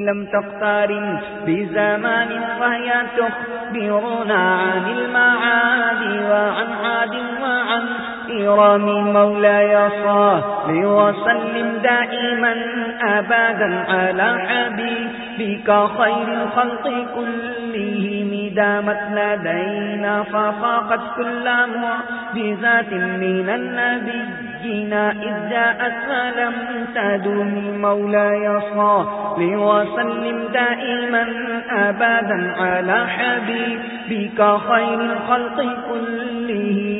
لم تختار بزمان وهي تخبرنا عن المعاد وعن عاد وعن إرام مولاي صال وسلم دائما أبدا على حبيبك خير الخلق كلهم دامت لدينا ففاقت كل معجزات من النبي إذ جاءت ولم تدوم مولاي صال وسلم دائما أبدا على حبيبك خير الخلق كلهم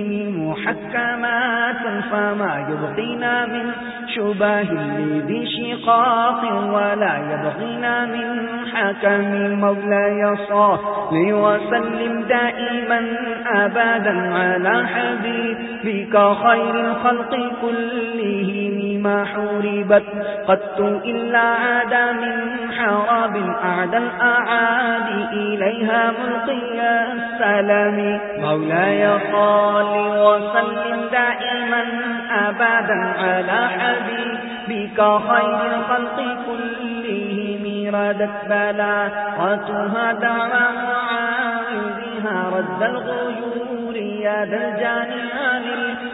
محكمات فما يبقينا من شبه لذي شقاق ولا يبغينا من حكم مولاي صال وسلم دائما أبدا على حبيبك خير الخلق كلهم ما حوربت قد إلا عاد من حراب أعدى الأعادي إليها ملقي السلام. مولاي صال وسلم دائما أبدا على حبيبك خير الخلق كلهم. ردت بلاغتها دعوى معاوذها رد الغيوب. الغيور يا ذا الجاني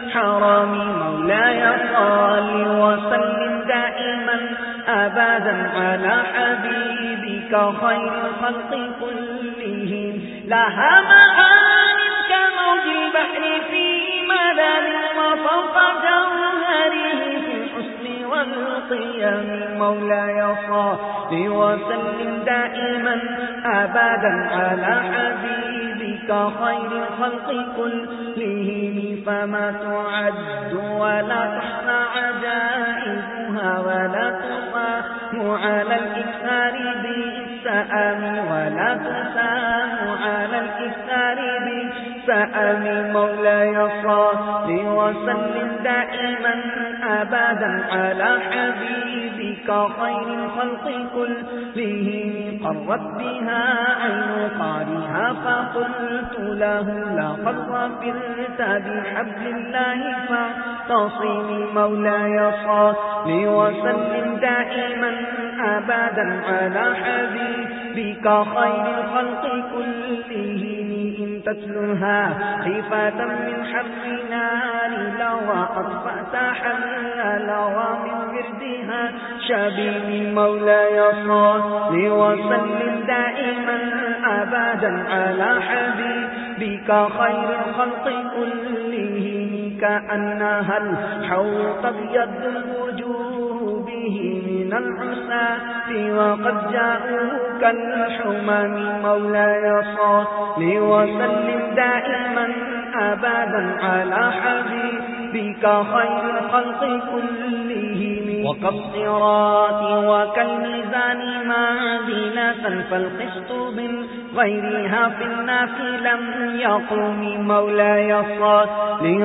الحرام مولاي صال وسلم دائما أبدا على حبيبك خير الخلق كلهم. لها معان كموج البحر في مدد وفوق جوهره في الحسن والقيم مولاي صال وسلم دائما أبدا على حبيبك خير الخلق كلهم، فما تعد ولا تحصى عجائبها ولا تقام على الإكثار بالسأم ولا تسام على الإكثار بالسأم. مولاي صال وسلم دائما أبدا على حبيبك خير الخلق كلهم. قرت بها عين قارها فقلت له لقد غفرت بحبل الله فاعتصم مولاي صال وسلم دائما أبدا على حبيبك خير الخلق كلهم. تتلها خفة من حر نار لوى، أطفأت حل لوى من وردها. شبيب مولاي صال وسلم دائما أبدا على حبيبك خير الخلق كلهم، كأنها الحوط بيد الوجوه به من العساة وقد جاءوا كالحمام مولاي صال وسلم دائما أبدا على حبيبك خير الخلق كلهم وكالصراط وكالميزان معدلة فالقسط من غيرها في الناس لم يقوم مولاي صال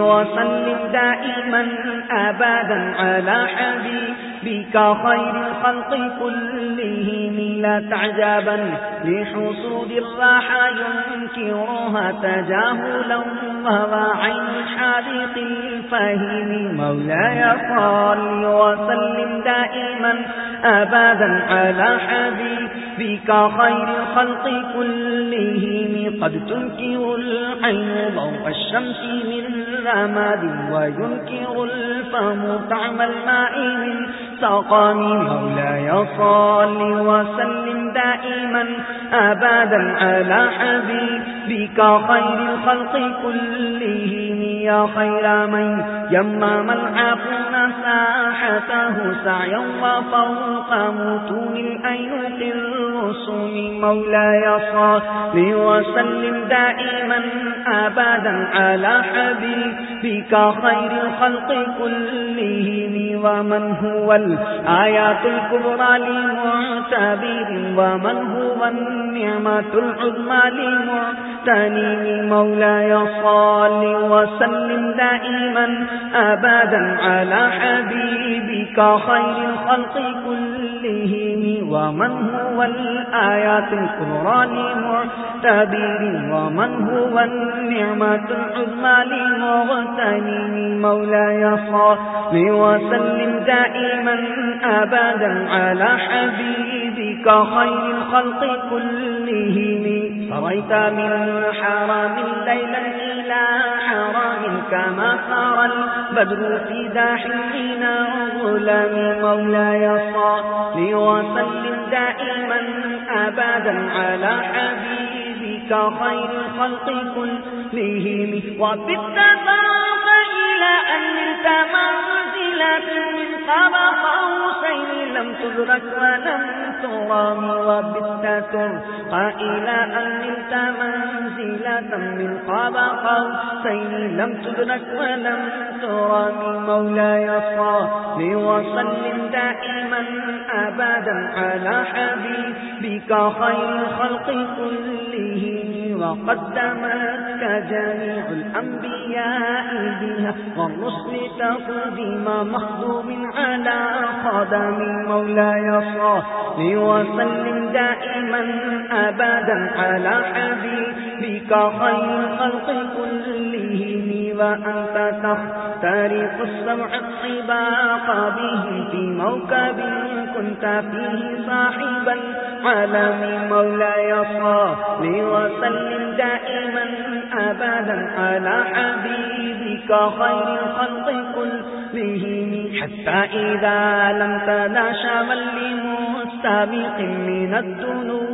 وسلم دائما أبدا على حبيبك خير الخلق كلهم لا تعجبا لحصود الراحة ينكرها تجاهلا وهو عين الحادق الفهيم مولاي صال وسلم دائما أبدا على حبيبك خير الخلق كلهم قد تنكر العين ضوء الشمس من رماد وينكر الفم طعم الماء من سقام مولاي صال وسلم دائما أبدا على حبيبك خير الخلق كلهم يا خير من يمام العفون ساحته سعيا وفوق متون الأيوك الرسوم مولاي صال وسلم دائما أبدا على حبيبك خير الخلق كلهم. ومن هو الآيات الكبرى لمعتبر ومن هو النعمة العظمى لمعتنم مولاي صال وسلم دائما أبدا على حبيبك خير الخلق كلهم ومن هو الآيات الكبرى لمعتبر ومن هو النعمة العظمى لمغتنم مولاي صال وسلم وسلم دائما أبدا على حبيبك خير الخلق كلهم. فريت من حرام ليلا إلى حرام كما صار البدر في داح من الظلم مولاي صل وسلم دائما أبدا على حبيبك خير الخلق كلهم. وبالتفاق إلى أن منزلة من قاب قوسين لم تدرك ولم ترام وبالتتر قائلا أن نلت منزلة من قاب قوسين لم تدرك ولم ترام مولاي صال وسلم دائما أبدا على حبيبك خير الخلق كلهم وقدمتك جميع الأنبياء بها والرسل تقديم مخدوم على قدم مولاي صلي وسلم دائما أبدا على حبيبك خير الخلق كلهم وأنت تخترق السمع الطباق به في موكب كنت فيه صاحبا عالم مولاي صلي وسلم دائما أبدا على حبيبك خير الخلق كلهم. حتى إذا لم تناشى من لمستبق من الدنو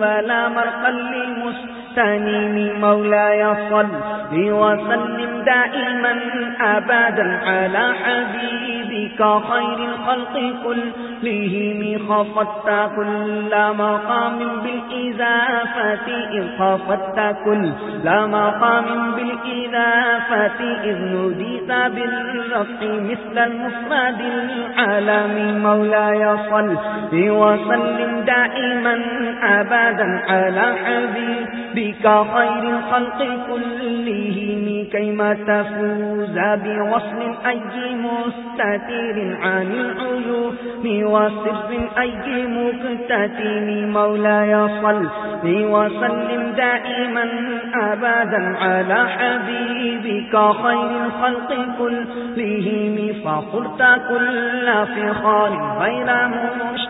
ولا مرقا لمستنيم مولاي صل وسلم دائما أبدا على حبيبك خير الخلق كلهم خفت كل مقام بالإذافة إذ خفت كل مقام بالإذافة إذ نديت بالرفع مثل المفرد العالم مولاي صل وسلم دائما أبدا على حبيبك خير الخلق كلهم كيما تفوز بوصل أي مستتير عن العيون وصف أي مكتتين مولاي صل وسلم دائما أبدا على حبيبك خير الخلق كلهم فقلت كل فخار غير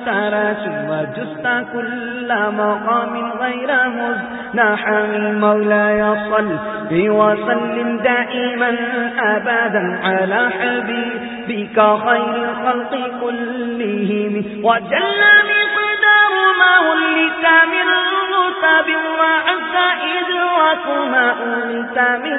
مشترك وجست كل مقام غير مزنحم مولاي صل وسلم دائما أبدا على حبيبك خير الخلق كلهم. وجل مقدار ما ولك من رتب وعز إدراك ما أولت من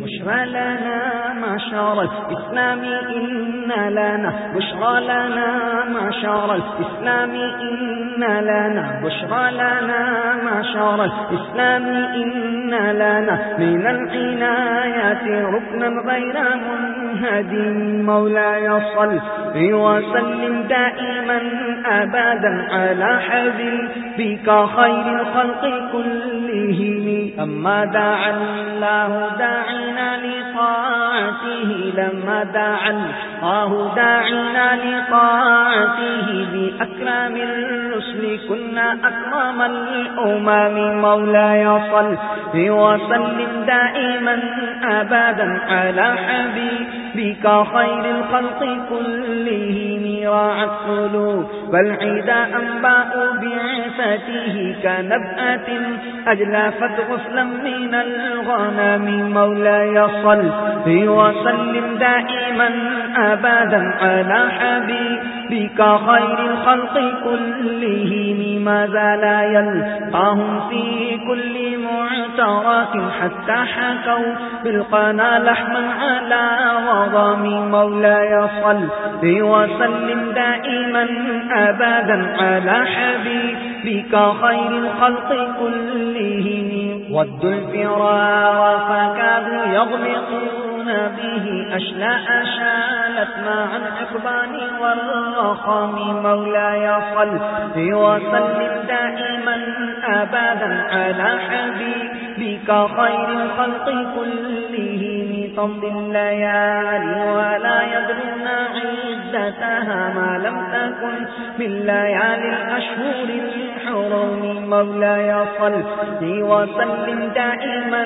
بشرى لنا معشر الإسلام، إن لنا بشرى لنا معشر الإسلام، إن لنا بشرى لنا معشر الإسلام، إن لنا من العنايات ركنا غير منهد مولاي صل وسلم دائما أبدا على حبيبك خير الخلق كلهم. أما دعا الله داعنا لطاعته لما دعا الله داعنا لطاعته بأكرام الرسل. كنا أكرم الأمام مولاي صل وسلم دائما أبدا على حبيبك خير الخلق كلهم. راعت قلوب. والعدا أنباء بعثته كنبأة أجلافت غسلا من الغنم. مولاي صل وسلم دائما أبدا على حبيبك خير الخلق كلهم ما زال يلقاهم في كل معترك حتى حكوا بالقنا لحما على وضم مولاي صل وسلم دائما أبدا على حبيبك خير الخلق كلهم. ود الفرار فكادوا يغمقون به أشلاء شالت مع الأكبان والرخم مولاي صل وسلم دائما أبدا على حبيبك خير الخلق كلهم تمضي الليالي ولا يدرون عزتها ما لم تكن من ليالي الأشهر الحرم. مولاي صل وسلم دائما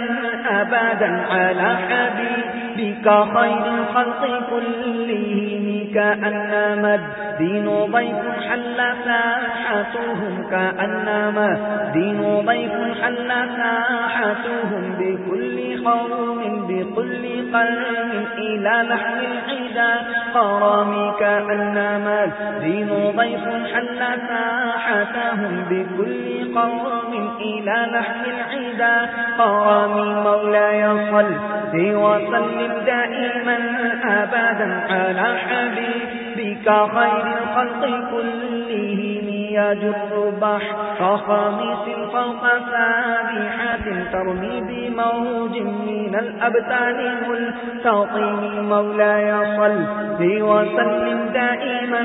أبدا على حبيبك خير الخلق كلهم كأنما دين ضيف حل ساحتهم. كأنما دين ضيف حل ساحتهم. بكل قوم بكل قلب إلى لحم العدا قرامي كأنما الدين ضيف حل ساحتهم بكل قوم إلى لحم العدا قرامي مولاي صل وسلم دائما أبدا على حبيبك خير الخلق كلهم. يجر بحر خميس فوق سابحة ترمي بموج من الأبتان ملتطم مولاي صل وسلم دائما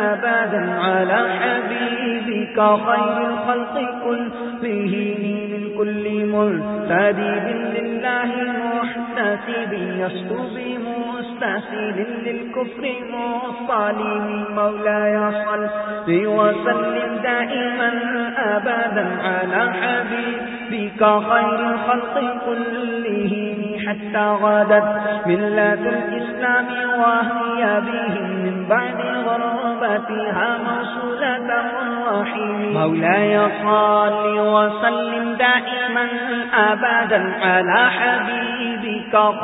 أبدا على حبيبك خير الخلق كلهم من كل ملتدب لله محتسب يسلو بمستسل للكفر مصالم مولاي صل. وسلم دائما أبدا على حبيبك خير الخلق كلهم حتى غادت ملة الإسلام وهي بهم من بعد غربتها موصولة الرحيم مولاي صل وسلم دائما أبدا على حبيبك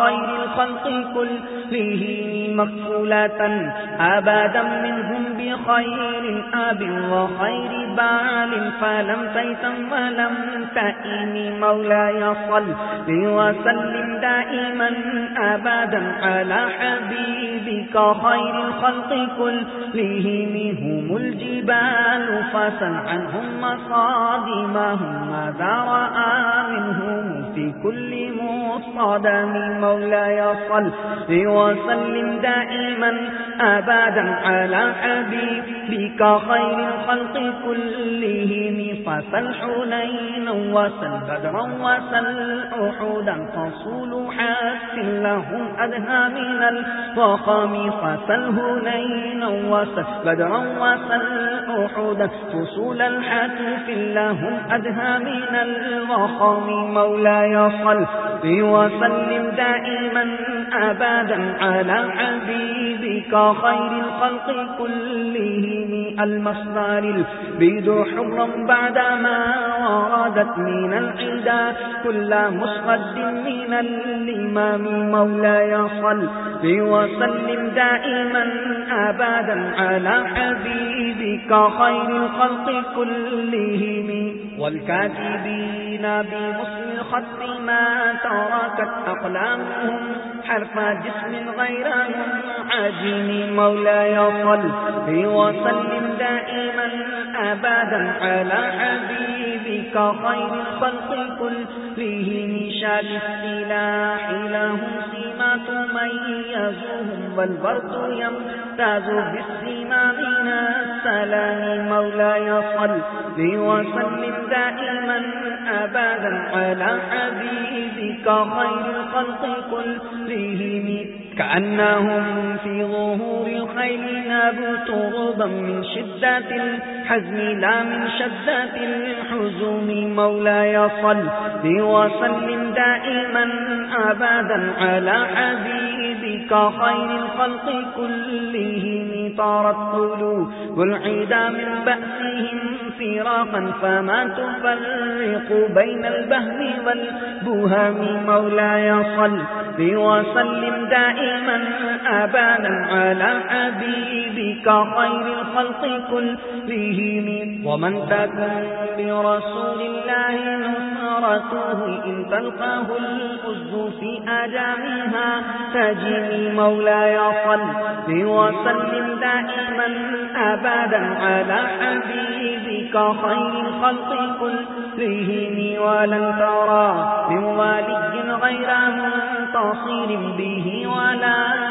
خير الخلق كلهم مقفولة أبدا منهم بخير أب وخير بال. فلم تيتم ولم تئم مولاي صل وسلم دائما. أبدا على حبيبك خير الخلق كلهم. هم الجبال فسل عنهم مصادمهم. ماذا رأى منهم في كل مصادم مولاي صل وسلم دائما أبدا على حبيبك خير الخلق كلهم. فسل حنين وسل بدرا وسل أحدا فصول حس لهم أدهى من الضخم فسل هنين وسل بدرا وسل أحدا فصول الحتف لهم أدهى من الضخم مولاي صل وسلم دائما أبدا على حبيبك خير الخلق كلهم المصدر البيد حرا بعدما وردت من العدا كل مصغد من الإمام مولاي صل وسلم دائما أبدا على حبيبك خير الخلق كلهم والكاتبين بمسلم الخط ما تركت أقلامهم حرف جسم غير عجين مولاي صل وسلم دائما أبدا على حبيبك خير الخلق كلهم شاد السلاح لهم سيما تميزهم والبرد يمتاز بالسيما من السلام مولاي صل وسلم دائما أبدا على حبيبك خير الخلق كلهم كأنهم في ظهور الخيل نابت غضا من شدة الحزن لا من شدة الحزن مولاي صل وسلم دائما أبدا على حبيبك خير الخلق كلهم. طارت قلوب العيدا من بأسهم فراقا فما تفرق بين البهم والبهم مولاي صل وسلم دائما أبانا على حبيبك خير الخلق كلهم. ومن تكن برسول الله نصرته إن تلقاه الأز في أجامها تجني مولاي صل وسلم دائما أبدا على حبيبك خير الخلق كلهم ولن ترى من والي غير منتصر به ولا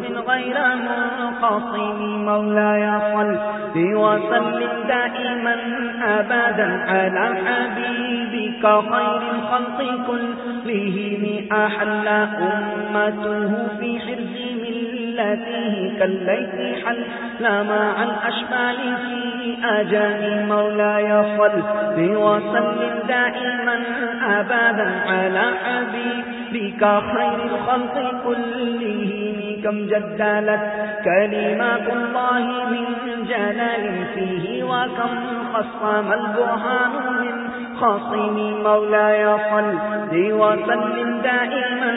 من غير منقصم مولاي صل وسلم دائما أبدا على حبيبك بك خير الخلق كلهم أحل أمته في حرز ملته كالليت حل مع الأشبال في أجان مولاي صل وسلم دائما أبدا على حبيبك خير الخلق كلهم كم جدالت كلمات الله من جلال فيه وكم خصم البرهان من خاصم مولاي صل وسلم دائما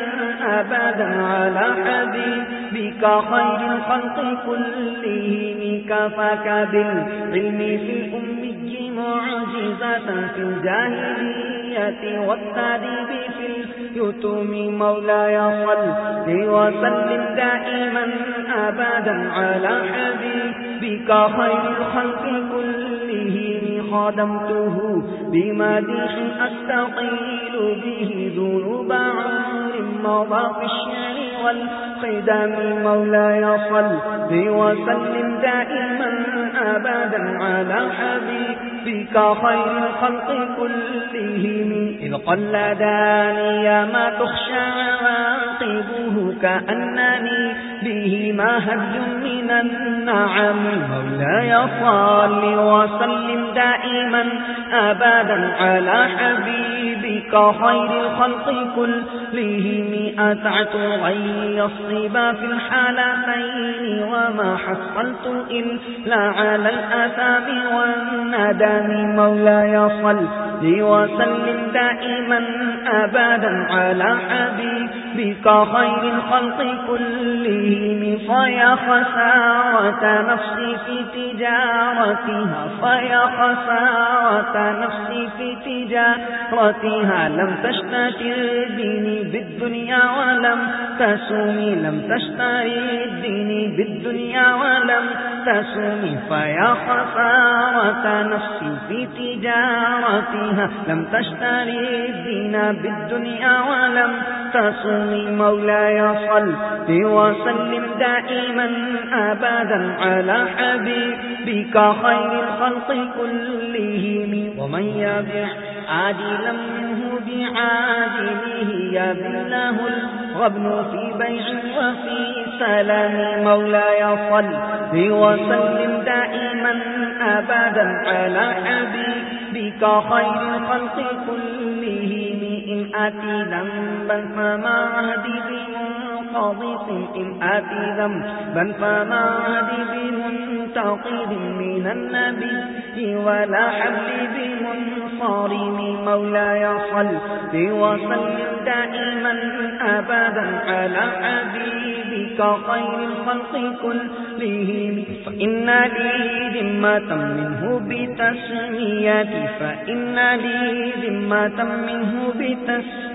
أبدا على حبيبك خير الخلق كلهم كفاك بالعلم في الأمي معجزة في الجاهلية والتعذيب في اليتوم مولاي صل وسلم دائما أبدا على حبيبك خير الخلق كلهم خادمته بمديح أستطيل به ذنوب عمر مضى في الشعر والقدم. مولاي صل وسلم دائما أبدا على حبيبك ربك خير الخلق كلهم. إذ قلداني ما تخشى عواقبه كأنني به ما هج من النعم. مولاي صل وسلم دائما أبدا على حبيبك خير الخلق كلهم. أتعت غي الصبا في الحالتين وما حصلت إلا على الأثام مولا مولاي صل وسلم دائما أبدا على حبيبك خير الخلق كلهم فيا خسارة نفسي في تجارتها فيا خسارة نفسي في تجارتها. لم تشتري الدين بالدنيا ولم تسومي لم تشتري الدين بالدنيا ولم تسومي فيا خسارة نفسي في تجارتها. عنها. لم تشتري الدين بالدنيا ولم تسومي مولاي صل وسلم دائما أبدا على حبيبك خير الخلق كلهم. ومن يبع عاجلا منه بعاجله يبله الغبن في بيع وفي سلام. مولاي صل وسلم دائما أبدا على حبيبك ربك خير الخلق كلهم. إن أتي ذنبا فما عهدي بمنقضيط إن أتي ذنبا فما عهدي بمنتقد من النبي ولا حبل بمنصارم مولاي صل وسلم دائما أبدا على حبيبك خير الخلق كلهم. فإن لي ذمة منه بتسميتي. فإن لي ذمة منه بتسميتي.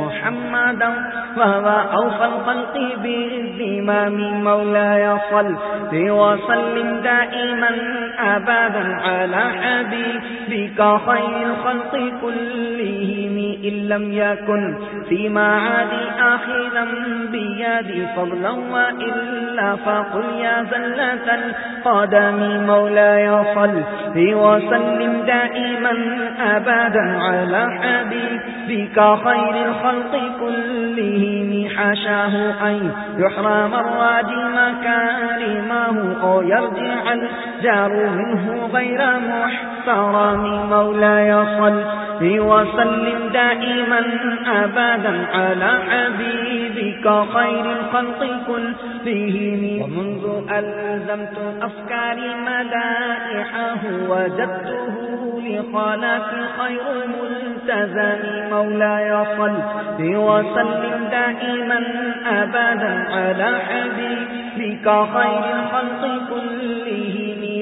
محمدا وهو أوفى الخلق بالذمام مولاي صل وسلم دائما أبدا على حبيبك خير الخلق كلهم إن لم يكن في معادي آخذا بيدي فضلا وإلا فقل يا زلة القدم مولاي صل وسلم دائما أبدا على حبيبك خير الخلق كلهم حاشاه أن يحرم الراجي مكارمه أو يرجع الجار منه غير محترم مولاي صل وسلم دائما أبدا على حبيبك خير الخلق كلهم. ومنذ ألزمت أفكاري مدائحه، وجدته لخلاف خير ملتزم مولاي صل وسلم دائما أبدا على حبيبك خير الخلق كلهم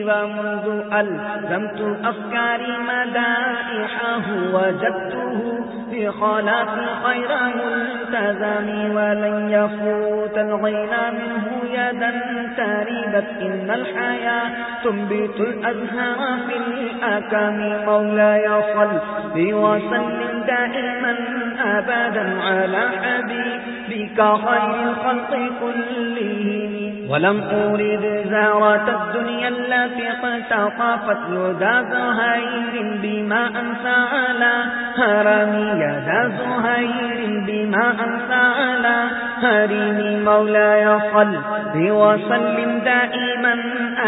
ومنذ ألزمت أفكاري مدائحه وجدته في خلاف خير ملتزم ولن يفوت الغينا منه يدا تاريبت إن الحياة تنبت الأزهار في الأكام مولاي صل وسلم دائما أبدا على حبيبك خير الخلق كلهم. ولم أريد زارة الدنيا التي قد تطافت يدا زهير بما أنسى على هرمي يدا زهير بما أنسى على هرمي مولاي صل وسلم دائما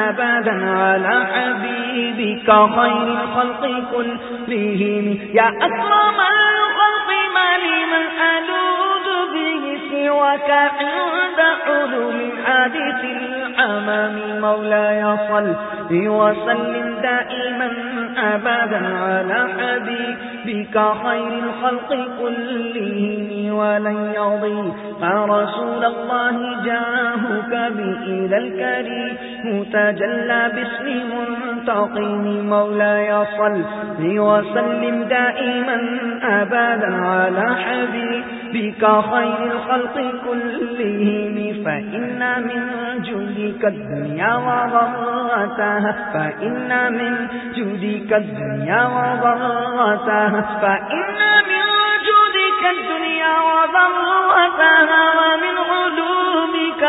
أبدا على حبيبك خير الخلق كلهم. يا أكرم الخلق ما لي من به سواك عند الحادث الأمام مولاي صل وسلم دائما أبدا على حبيبك خير الخلق كلهم ولن يضي فرسول الله جاهك بإلى الكريم متجلى باسم منتقم مولاي صل وسلم دائما أبدا على حبيبك خير الخلق كلهم، فإن من جودك الدنيا وغرتها فإن من جودك الدنيا وغرتها فإن من جودك الدنيا وغرتها ومن علومك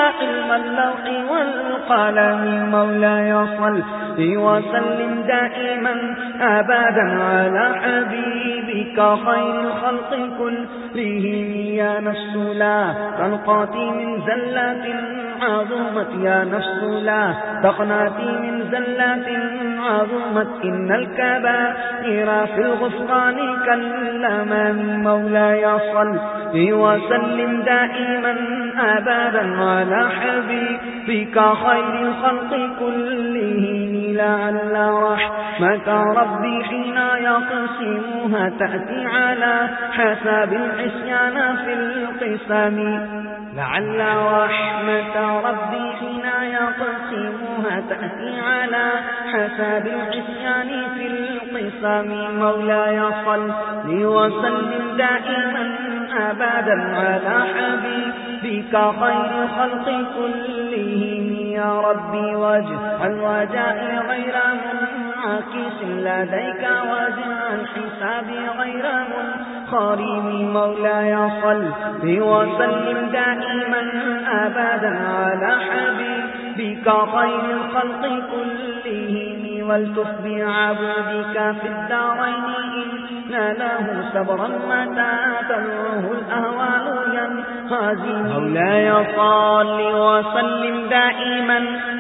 علم اللوح والقلم. مولاي صل وسلم دائما أبدا على حبيبك خير الخلق كلهم. يا نفس لا تنقاتي من زلات عظمت. يا نفس لا تقناتي من زلات عظمت. إن الكبائر في الغفران كالأمام مولاي صل وسلم دائما أبدا على حبيبك خير الخلق كلهم لعل رحمة ربي حين يقسمها تأتي على حساب العسيان في القسم. لعل رحمة ربي حين يقسمها تأتي على حساب العسيان في القسم. مولاي صل وسلم دائما أبدا على حبيبك خير الخلق كلهم. يا ربي واجعل وجائي غير منعكس. لديك واجعل حسابي غير منخرم مولاي صل وسلم دائما أبدا على حبيبك خير الخلق كلهم. والتف عبدك في الدارين إن له صبرا متى تلوه الأهوال ينهازم مولاي صل وسلم دائما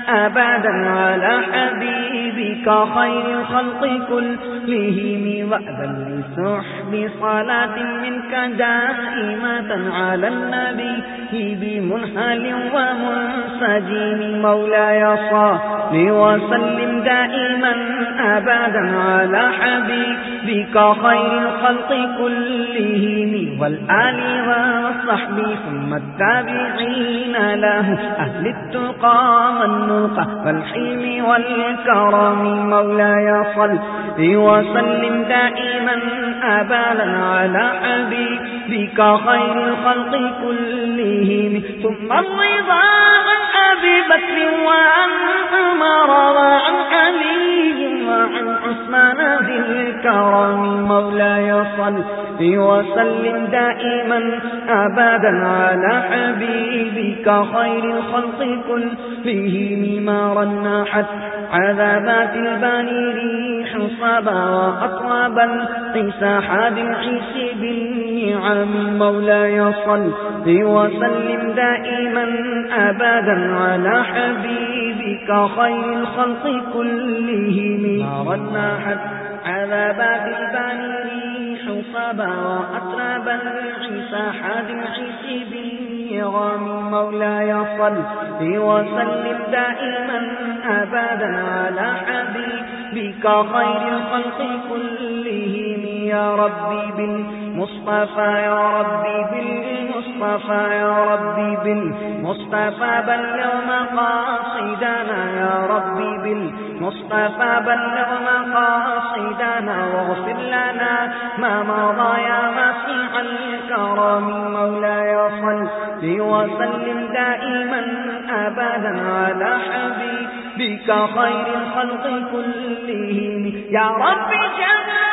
أبدا على حبيبك خير الخلق كلهم وأذن لسحب صلاة منك دائمة على النبي بمنهل ومنسجم مولاي صل وسلم دائما من أبدا على حبيبك خير الخلق كلهم، والآل والصحب، ثم التابعين له، أهل التقى والنقى، والحلم والكرم. مولاي صل وسلم دائما أبدا على حبيبك خير الخلق كلهم، ثم الرضا أبي بكر وعن عمر وعن علي وعن عثمان ذي الكرم مولاي صل وسلم دائما أبدا على حبيبك خير الخلق كلهم ما رنحت عذابات الباني ريح صبا وأطرابا قساحات العيس بالنعم مولاي صل وسلم دائما أبدا على حبيبك خير الخلق كلهم. ما رنحت عذابات الباني ريح صبا وأطرابا قساحات العيس بالنعم مولاي صل وسلم دائما أبدا على حبيبك خير الخلق كلهم. يا ربي بالمصطفى، يا ربي بالمصطفى، يا ربي بالمصطفى، بلغ مقاصدنا، يا ربي بالمصطفى، بلغ مقاصدنا، واغفر لنا ما مضى يا مسيح الكرم. مولاي صل وسلم دائما أبدا على حبيبك خير الخلق كلهم. يا رب جميعا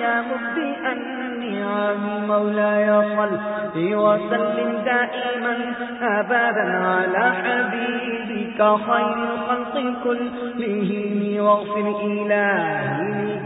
يا مبدئ النعم مولاي صل وسلم دائما أبدا على حبيبك خير الخلق كلهم واغفر إلهي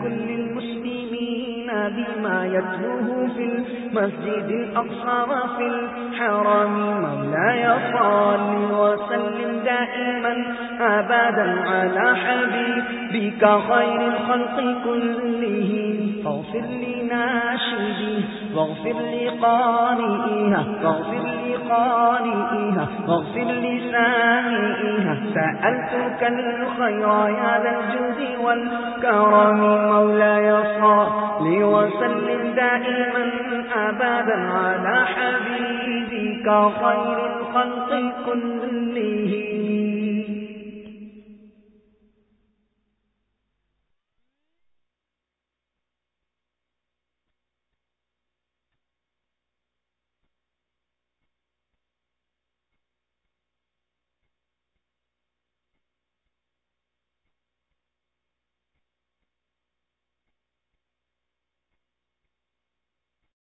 لكل المسلمين بما يتلوه في المسجد الأقصى وفي الحرم مولاي صل وسلم دائما أبدا على حبيبك خير الخلق كلهم. فاغفر لناشدي واغفر لقارئها واغفر لقارئها واغفر لسامئها سألتك الخير يا ذا الجود والكرم، مولاي صل وسلم دائما أبدا على حبيبك خير الخلق كلهم.